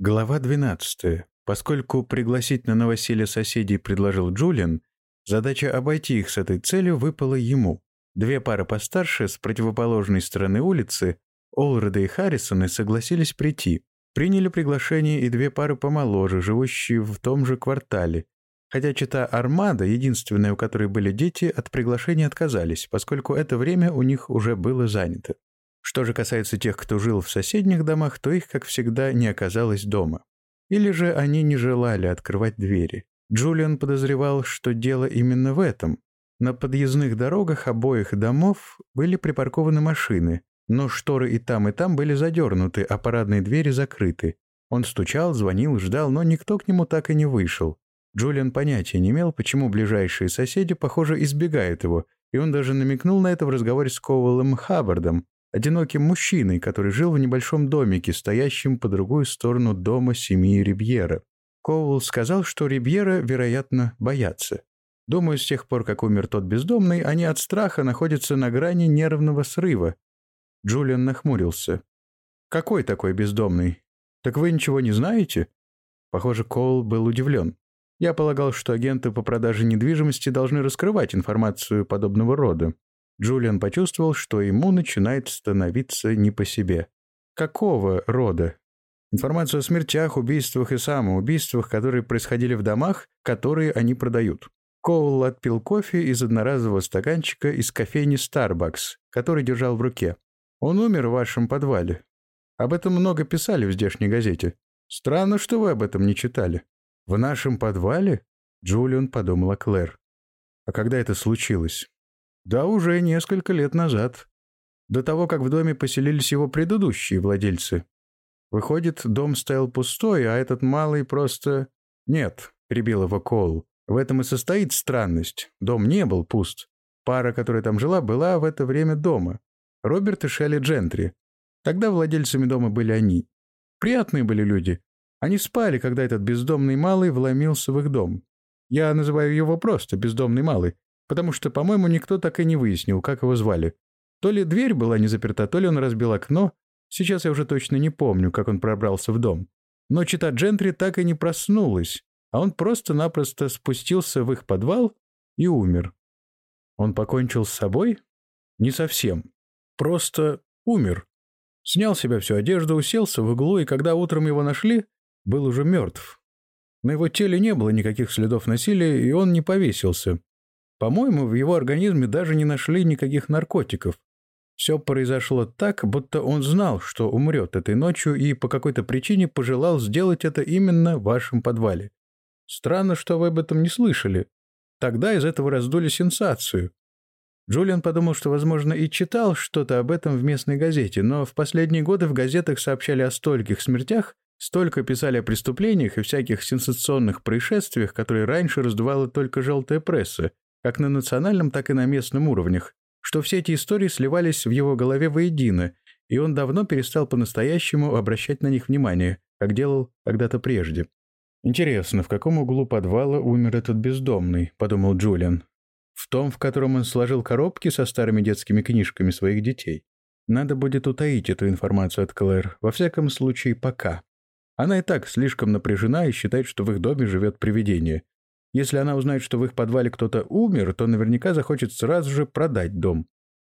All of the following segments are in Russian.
Глава 12. Поскольку пригласить на новоселье соседей предложил Джулиан, задача обойти их с этой целью выпала ему. Две пары постарше с противоположной стороны улицы, Олреда и Харрисоны, согласились прийти. Приняли приглашение и две пары помоложе, живущие в том же квартале. Хотя чита Армада, единственная, у которой были дети, от приглашения отказались, поскольку это время у них уже было занято. Что же касается тех, кто жил в соседних домах, то их, как всегда, не оказалось дома. Или же они не желали открывать двери. Джулиан подозревал, что дело именно в этом. На подъездных дорогах обоих домов были припаркованы машины, но шторы и там, и там были задернуты, а парадные двери закрыты. Он стучал, звонил, ждал, но никто к нему так и не вышел. Джулиан понятия не имел, почему ближайшие соседи, похоже, избегают его, и он даже намекнул на это в разговоре с Коуэллом Хаббардом, одиноким мужчиной, который жил в небольшом домике, стоящем по другую сторону дома семьи Рибьера. Коул сказал, что Рибьера, вероятно, боятся. Думаю, с тех пор, как умер тот бездомный, они от страха находятся на грани нервного срыва. Джулиан нахмурился. «Какой такой бездомный? Так вы ничего не знаете?» Похоже, Коул был удивлен. Я полагал, что агенты по продаже недвижимости должны раскрывать информацию подобного рода. Джулиан почувствовал, что ему начинает становиться не по себе. Какого рода? Информацию о смертях, убийствах и самоубийствах, которые происходили в домах, которые они продают. Коул отпил кофе из одноразового стаканчика из кофейни Starbucks, который держал в руке. Он умер в вашем подвале. Об этом много писали в здешней газете. Странно, что вы об этом не читали. В нашем подвале? Джулиан подумал о Клэр. А когда это случилось? Да уже несколько лет назад. До того, как в доме поселились его предыдущие владельцы. Выходит, дом стоял пустой, а этот малый просто... Нет, перебил его Кол. В этом и состоит странность. Дом не был пуст. Пара, которая там жила, была в это время дома. Роберт и Шелли Джентри. Тогда владельцами дома были они. Приятные были люди. Они спали, когда этот бездомный малый вломился в их дом. Я называю его просто «бездомный малый», потому что, по-моему, никто так и не выяснил, как его звали. То ли дверь была не заперта, то ли он разбил окно. Сейчас я уже точно не помню, как он пробрался в дом. Но чита Джентри так и не проснулась, а он просто-напросто спустился в их подвал и умер. Он покончил с собой? Не совсем. Просто умер. Снял с себя всю одежду, уселся в углу, и когда утром его нашли, был уже мертв. На его теле не было никаких следов насилия, и он не повесился. По-моему, в его организме даже не нашли никаких наркотиков. Все произошло так, будто он знал, что умрет этой ночью и по какой-то причине пожелал сделать это именно в вашем подвале. Странно, что вы об этом не слышали. Тогда из этого раздули сенсацию. Джулиан подумал, что, возможно, и читал что-то об этом в местной газете, но в последние годы в газетах сообщали о стольких смертях, столько писали о преступлениях и всяких сенсационных происшествиях, которые раньше раздувала только желтая пресса, как на национальном, так и на местном уровнях, что все эти истории сливались в его голове воедино, и он давно перестал по-настоящему обращать на них внимание, как делал когда-то прежде. «Интересно, в каком углу подвала умер этот бездомный?» – подумал Джулиан. «В том, в котором он сложил коробки со старыми детскими книжками своих детей. Надо будет утаить эту информацию от Клэр, во всяком случае, пока. Она и так слишком напряжена и считает, что в их доме живет привидение, если она узнает, что в их подвале кто-то умер, то наверняка захочет сразу же продать дом.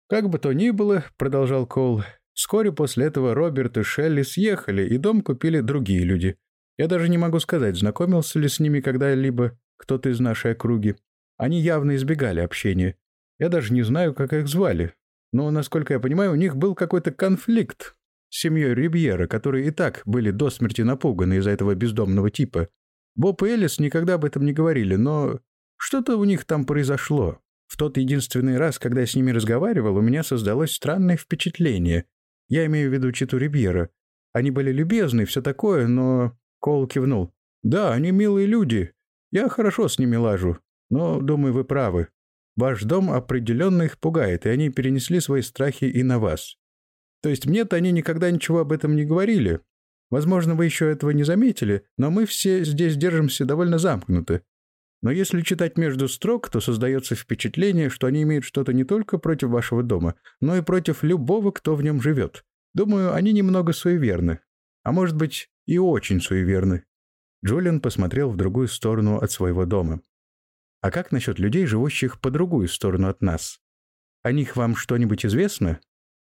«Как бы то ни было», — продолжал Кол, — «вскоре после этого Роберт и Шелли съехали, и дом купили другие люди. Я даже не могу сказать, знакомился ли с ними когда-либо кто-то из нашей округи. Они явно избегали общения. Я даже не знаю, как их звали. Но, насколько я понимаю, у них был какой-то конфликт с семьей Рибьера, которые и так были до смерти напуганы из-за этого бездомного типа. Боб и Элис никогда об этом не говорили, но что-то у них там произошло. В тот единственный раз, когда я с ними разговаривал, у меня создалось странное впечатление. Я имею в виду Читу Рибьера. Они были любезны, все такое, но... Кол кивнул. «Да, они милые люди. Я хорошо с ними лажу. Но, думаю, вы правы. Ваш дом определенно их пугает, и они перенесли свои страхи и на вас. То есть мне-то они никогда ничего об этом не говорили, Возможно, вы еще этого не заметили, но мы все здесь держимся довольно замкнуты. Но если читать между строк, то создается впечатление, что они имеют что-то не только против вашего дома, но и против любого, кто в нем живет. Думаю, они немного суеверны. А может быть, и очень суеверны». Джулиан посмотрел в другую сторону от своего дома. «А как насчет людей, живущих по другую сторону от нас? О них вам что-нибудь известно?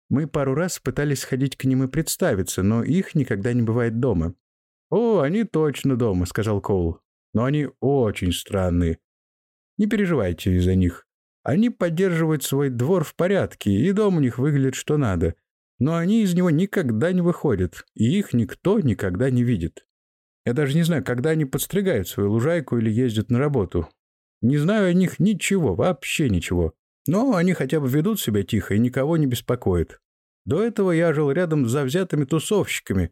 Мы пару раз пытались сходить к ним и представиться, но их никогда не бывает дома». «О, они точно дома», — сказал Коул. «Но они очень странные. Не переживайте из-за них. Они поддерживают свой двор в порядке, и дом у них выглядит что надо. Но они из него никогда не выходят, и их никто никогда не видит. Я даже не знаю, когда они подстригают свою лужайку или ездят на работу. Не знаю о них ничего, вообще ничего. Но они хотя бы ведут себя тихо и никого не беспокоят. До этого я жил рядом с завзятыми тусовщиками.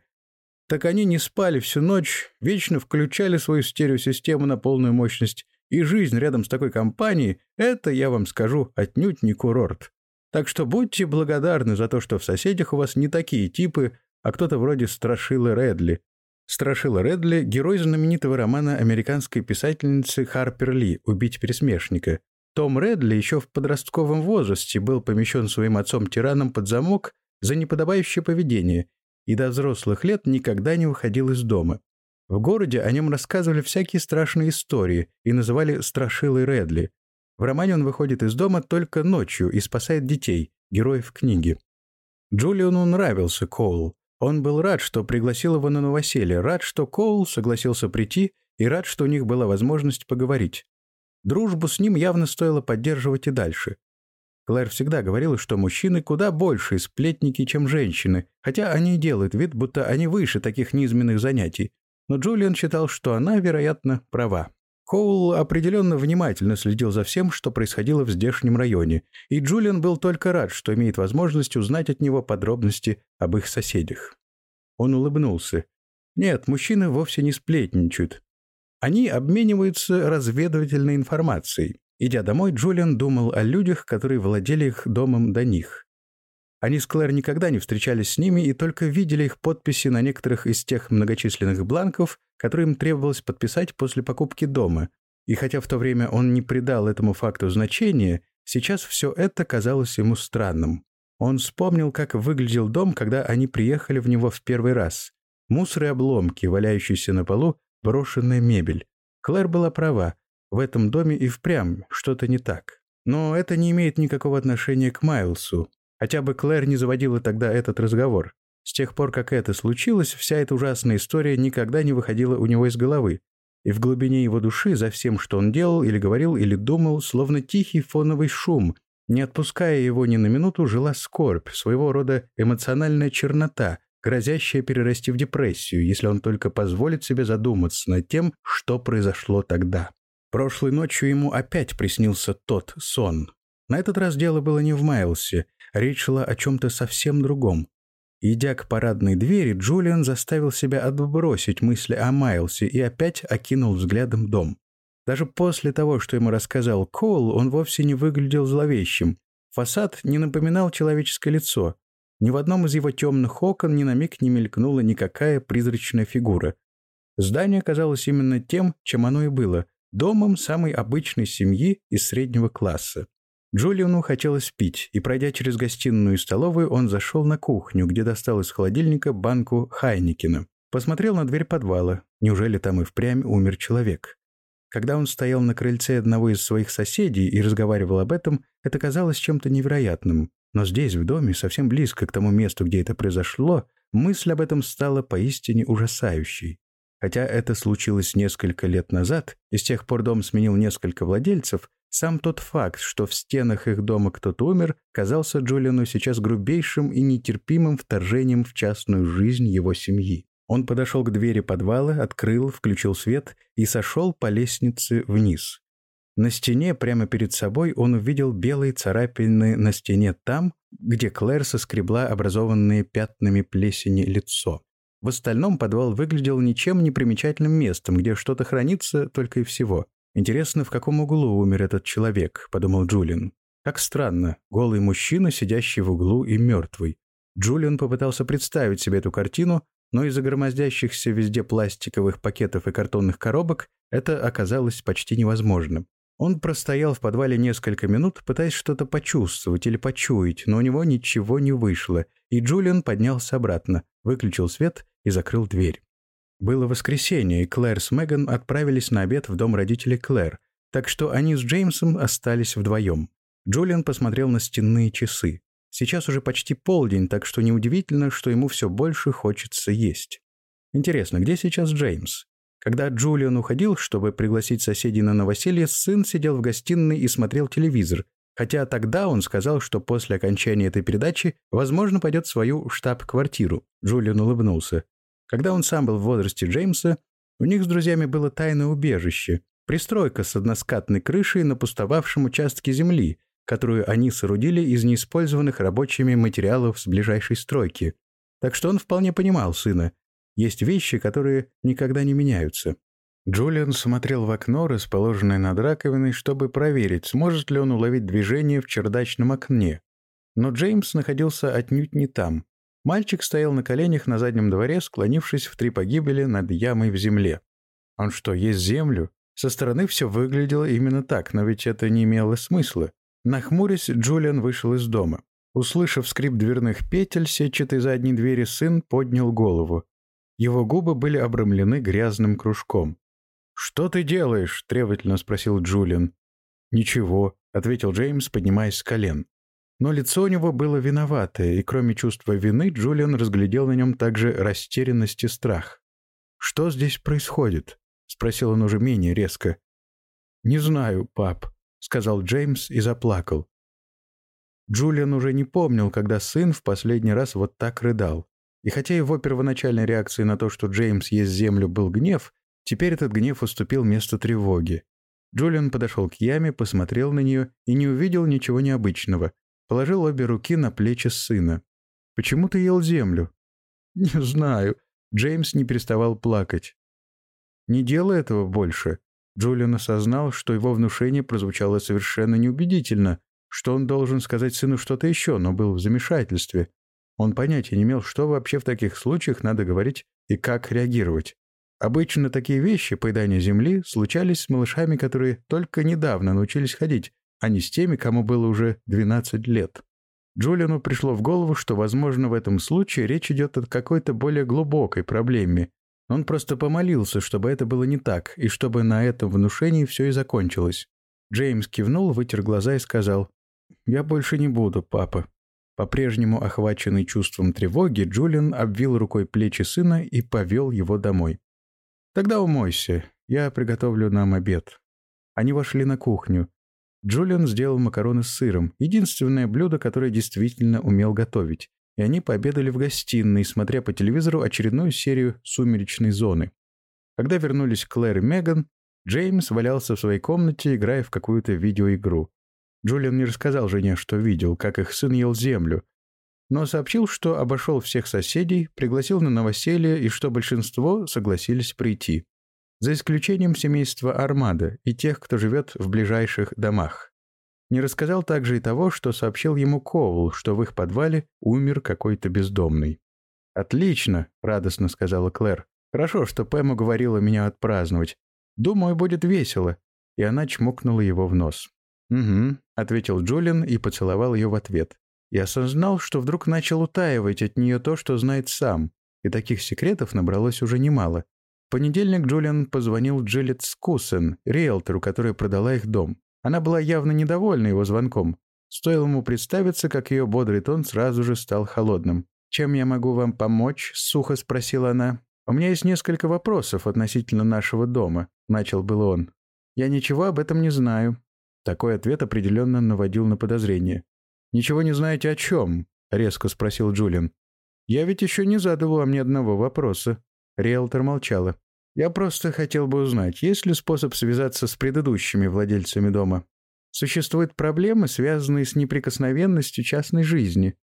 Так они не спали всю ночь, вечно включали свою стереосистему на полную мощность и жизнь рядом с такой компанией — это, я вам скажу, отнюдь не курорт. Так что будьте благодарны за то, что в соседях у вас не такие типы, а кто-то вроде Страшилы Редли. Страшила Редли — герой знаменитого романа американской писательницы Харпер Ли «Убить пересмешника». Том Редли еще в подростковом возрасте был помещен своим отцом-тираном под замок за неподобающее поведение и до взрослых лет никогда не выходил из дома. В городе о нем рассказывали всякие страшные истории и называли «Страшилой Редли». В романе он выходит из дома только ночью и спасает детей, героев книги. Джулиану нравился Коул. Он был рад, что пригласил его на новоселье, рад, что Коул согласился прийти и рад, что у них была возможность поговорить. Дружбу с ним явно стоило поддерживать и дальше. Клэр всегда говорила, что мужчины куда больше сплетники, чем женщины, хотя они делают вид, будто они выше таких низменных занятий, но Джулиан считал, что она, вероятно, права. Коул определенно внимательно следил за всем, что происходило в здешнем районе, и Джулиан был только рад, что имеет возможность узнать от него подробности об их соседях. Он улыбнулся. Нет, мужчины вовсе не сплетничают. Они обмениваются разведывательной информацией. Идя домой, Джулиан думал о людях, которые владели их домом до них. Они с Клэр никогда не встречались с ними и только видели их подписи на некоторых из тех многочисленных бланков, которые им требовалось подписать после покупки дома. И хотя в то время он не придал этому факту значения, сейчас все это казалось ему странным. Он вспомнил, как выглядел дом, когда они приехали в него в первый раз. Мусор и обломки, валяющиеся на полу, брошенная мебель. Клэр была права. В этом доме и впрямь что-то не так. Но это не имеет никакого отношения к Майлсу. Хотя бы Клэр не заводила тогда этот разговор. С тех пор, как это случилось, вся эта ужасная история никогда не выходила у него из головы. И в глубине его души за всем, что он делал или говорил, или думал, словно тихий фоновый шум, не отпуская его ни на минуту, жила скорбь, своего рода эмоциональная чернота, грозящая перерасти в депрессию, если он только позволит себе задуматься над тем, что произошло тогда. Прошлой ночью ему опять приснился тот сон. На этот раз дело было не в Майлсе, Речь шла о чем-то совсем другом. Идя к парадной двери, Джулиан заставил себя отбросить мысли о Майлсе и опять окинул взглядом дом. Даже после того, что ему рассказал Коул, он вовсе не выглядел зловещим. Фасад не напоминал человеческое лицо. Ни в одном из его темных окон ни на миг не мелькнула никакая призрачная фигура. Здание казалось именно тем, чем оно и было – домом самой обычной семьи из среднего класса. Джулиану хотелось пить, и, пройдя через гостиную и столовую, он зашел на кухню, где достал из холодильника банку Хайникина. Посмотрел на дверь подвала. Неужели там и впрямь умер человек? Когда он стоял на крыльце одного из своих соседей и разговаривал об этом, это казалось чем-то невероятным. Но здесь, в доме, совсем близко к тому месту, где это произошло, мысль об этом стала поистине ужасающей. Хотя это случилось несколько лет назад, и с тех пор дом сменил несколько владельцев, сам тот факт, что в стенах их дома кто-то умер, казался Джулиану сейчас грубейшим и нетерпимым вторжением в частную жизнь его семьи. Он подошел к двери подвала, открыл, включил свет и сошел по лестнице вниз. На стене, прямо перед собой, он увидел белые царапины на стене там, где Клэр соскребла образованные пятнами плесени лицо. В остальном подвал выглядел ничем не примечательным местом, где что-то хранится только и всего. «Интересно, в каком углу умер этот человек?» – подумал Джулиан. «Как странно, голый мужчина, сидящий в углу и мертвый». Джулиан попытался представить себе эту картину, но из-за громоздящихся везде пластиковых пакетов и картонных коробок это оказалось почти невозможным. Он простоял в подвале несколько минут, пытаясь что-то почувствовать или почуять, но у него ничего не вышло, и Джулиан поднялся обратно, выключил свет и закрыл дверь. Было воскресенье, и Клэр с Меган отправились на обед в дом родителей Клэр, так что они с Джеймсом остались вдвоем. Джулиан посмотрел на стенные часы. Сейчас уже почти полдень, так что неудивительно, что ему все больше хочется есть. Интересно, где сейчас Джеймс? Когда Джулиан уходил, чтобы пригласить соседей на новоселье, сын сидел в гостиной и смотрел телевизор, хотя тогда он сказал, что после окончания этой передачи, возможно, пойдет в свою штаб-квартиру. Джулиан улыбнулся. Когда он сам был в возрасте Джеймса, у них с друзьями было тайное убежище, пристройка с односкатной крышей на пустовавшем участке земли, которую они соорудили из неиспользованных рабочими материалов с ближайшей стройки. Так что он вполне понимал сына, есть вещи, которые никогда не меняются. Джулиан смотрел в окно, расположенное над раковиной, чтобы проверить, сможет ли он уловить движение в чердачном окне. Но Джеймс находился отнюдь не там. Мальчик стоял на коленях на заднем дворе, склонившись в три погибели над ямой в земле. Он что, есть землю? Со стороны все выглядело именно так, но ведь это не имело смысла. Нахмурясь, Джулиан вышел из дома. Услышав скрип дверных петель сетчатой задней двери, сын поднял голову. Его губы были обрамлены грязным кружком. «Что ты делаешь?» — требовательно спросил Джулиан. «Ничего», — ответил Джеймс, поднимаясь с колен. Но лицо у него было виноватое, и кроме чувства вины Джулиан разглядел на нем также растерянность и страх. «Что здесь происходит?» — спросил он уже менее резко. «Не знаю, пап», — сказал Джеймс и заплакал. Джулиан уже не помнил, когда сын в последний раз вот так рыдал. И хотя его первоначальной реакцией на то, что Джеймс ест землю, был гнев, теперь этот гнев уступил место тревоге. Джулиан подошел к яме, посмотрел на нее и не увидел ничего необычного. Положил обе руки на плечи сына. «Почему ты ел землю?» «Не знаю». Джеймс не переставал плакать. «Не делай этого больше». Джулиан осознал, что его внушение прозвучало совершенно неубедительно, что он должен сказать сыну что-то еще, но был в замешательстве. Он понятия не имел, что вообще в таких случаях надо говорить и как реагировать. Обычно такие вещи, поедание земли, случались с малышами, которые только недавно научились ходить, а не с теми, кому было уже 12 лет. Джулиану пришло в голову, что, возможно, в этом случае речь идет о какой-то более глубокой проблеме. Он просто помолился, чтобы это было не так, и чтобы на этом внушении все и закончилось. Джеймс кивнул, вытер глаза и сказал, «Я больше не буду, папа». По-прежнему охваченный чувством тревоги, Джулиан обвил рукой плечи сына и повел его домой. «Тогда умойся, я приготовлю нам обед». Они вошли на кухню. Джулиан сделал макароны с сыром, единственное блюдо, которое действительно умел готовить, и они пообедали в гостиной, смотря по телевизору очередную серию «Сумеречной зоны». Когда вернулись Клэр и Меган, Джеймс валялся в своей комнате, играя в какую-то видеоигру. Джулиан не рассказал жене, что видел, как их сын ел землю, но сообщил, что обошел всех соседей, пригласил на новоселье и что большинство согласились прийти. За исключением семейства Армада и тех, кто живет в ближайших домах. Не рассказал также и того, что сообщил ему Коул, что в их подвале умер какой-то бездомный. «Отлично», — радостно сказала Клэр. «Хорошо, что Пэм уговорила меня отпраздновать. Думаю, будет весело». И она чмокнула его в нос. «Угу», — ответил Джулиан и поцеловал ее в ответ. И осознал, что вдруг начал утаивать от нее то, что знает сам, и таких секретов набралось уже немало. В понедельник Джулиан позвонил Джилет Скусен, риэлтору, которая продала их дом. Она была явно недовольна его звонком. Стоило ему представиться, как ее бодрый тон сразу же стал холодным. «Чем я могу вам помочь?» — сухо спросила она. «У меня есть несколько вопросов относительно нашего дома», — начал был он. «Я ничего об этом не знаю. Такой ответ определенно наводил на подозрение. «Ничего не знаете о чем?» — резко спросил Джулиан. «Я ведь еще не задал вам ни одного вопроса». Риэлтор молчала. «Я просто хотел бы узнать, есть ли способ связаться с предыдущими владельцами дома? Существуют проблемы, связанные с неприкосновенностью частной жизни.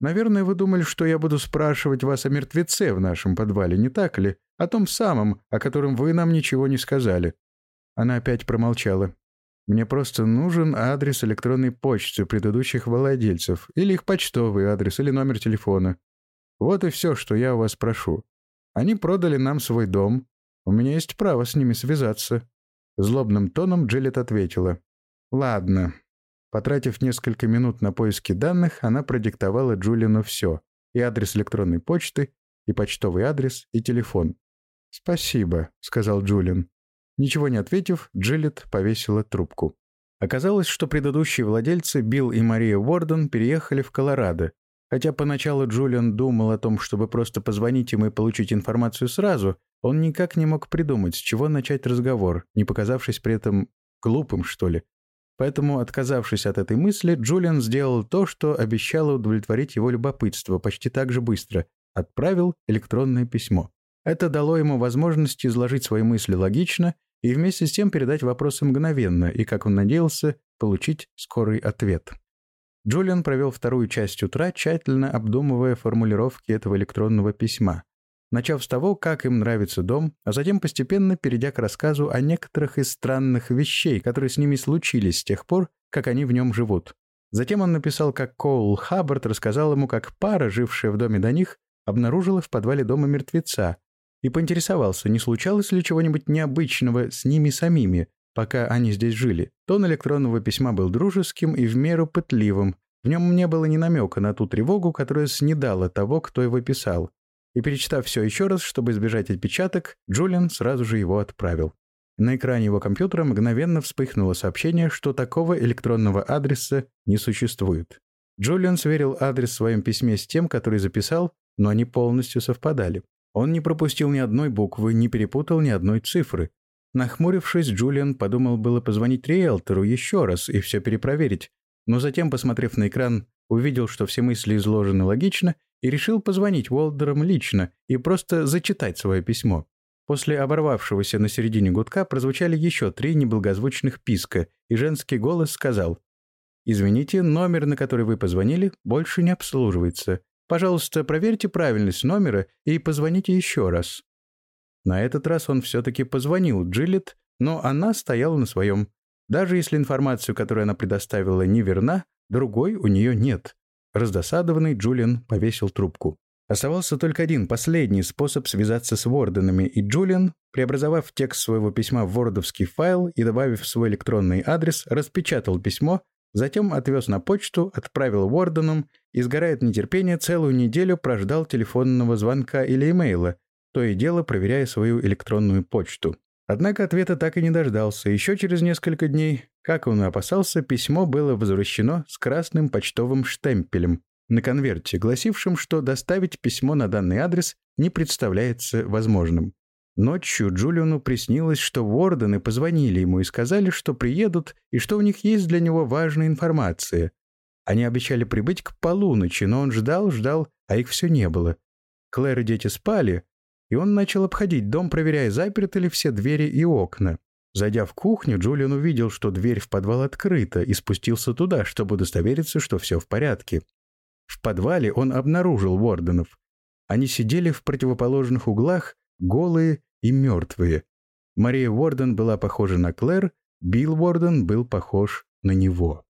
Наверное, вы думали, что я буду спрашивать вас о мертвеце в нашем подвале, не так ли? О том самом, о котором вы нам ничего не сказали». Она опять промолчала. Мне просто нужен адрес электронной почты предыдущих владельцев, или их почтовый адрес, или номер телефона. Вот и все, что я у вас прошу. Они продали нам свой дом. У меня есть право с ними связаться». Злобным тоном Джилет ответила. «Ладно». Потратив несколько минут на поиски данных, она продиктовала Джулину все. И адрес электронной почты, и почтовый адрес, и телефон. «Спасибо», — сказал Джулиан. Ничего не ответив, Джилет повесила трубку. Оказалось, что предыдущие владельцы, Билл и Мария Уорден, переехали в Колорадо. Хотя поначалу Джулиан думал о том, чтобы просто позвонить им и получить информацию сразу, он никак не мог придумать, с чего начать разговор, не показавшись при этом глупым, что ли. Поэтому, отказавшись от этой мысли, Джулиан сделал то, что обещало удовлетворить его любопытство почти так же быстро — отправил электронное письмо. Это дало ему возможность изложить свои мысли логично и вместе с тем передать вопросы мгновенно и, как он надеялся, получить скорый ответ. Джулиан провел вторую часть утра, тщательно обдумывая формулировки этого электронного письма, начав с того, как им нравится дом, а затем постепенно перейдя к рассказу о некоторых из странных вещей, которые с ними случились с тех пор, как они в нем живут. Затем он написал, как Коул Хаббард рассказал ему, как пара, жившая в доме до них, обнаружила в подвале дома мертвеца, и поинтересовался, не случалось ли чего-нибудь необычного с ними самими, пока они здесь жили. Тон электронного письма был дружеским и в меру пытливым. В нем не было ни намека на ту тревогу, которая снедала того, кто его писал. И перечитав все еще раз, чтобы избежать отпечаток, Джулиан сразу же его отправил. На экране его компьютера мгновенно вспыхнуло сообщение, что такого электронного адреса не существует. Джулиан сверил адрес в своем письме с тем, который записал, но они полностью совпадали. Он не пропустил ни одной буквы, не перепутал ни одной цифры. Нахмурившись, Джулиан подумал было позвонить риэлтору еще раз и все перепроверить, но затем, посмотрев на экран, увидел, что все мысли изложены логично, и решил позвонить Уолдерам лично и просто зачитать свое письмо. После оборвавшегося на середине гудка прозвучали еще три неблагозвучных писка, и женский голос сказал «Извините, номер, на который вы позвонили, больше не обслуживается. Пожалуйста, проверьте правильность номера и позвоните еще раз». На этот раз он все-таки позвонил Джилет, но она стояла на своем. Даже если информацию, которую она предоставила, неверна, другой у нее нет. Раздосадованный Джулиан повесил трубку. Оставался только один, последний способ связаться с Ворденами, и Джулиан, преобразовав текст своего письма в вордовский файл и добавив свой электронный адрес, распечатал письмо Затем отвез на почту, отправил Уорденам и, сгорая от нетерпения, целую неделю прождал телефонного звонка или имейла, то и дело проверяя свою электронную почту. Однако ответа так и не дождался. Еще через несколько дней, как он и опасался, письмо было возвращено с красным почтовым штемпелем на конверте, гласившим, что доставить письмо на данный адрес не представляется возможным. Ночью Джулиану приснилось, что Вордены позвонили ему и сказали, что приедут и что у них есть для него важная информация. Они обещали прибыть к полуночи, но он ждал, ждал, а их все не было. Клэр и дети спали, и он начал обходить дом, проверяя, заперты ли все двери и окна. Зайдя в кухню, Джулиан увидел, что дверь в подвал открыта, и спустился туда, чтобы удостовериться, что все в порядке. В подвале он обнаружил Ворденов. Они сидели в противоположных углах, голые и мертвые. Мария Уорден была похожа на Клэр, Билл Уорден был похож на него.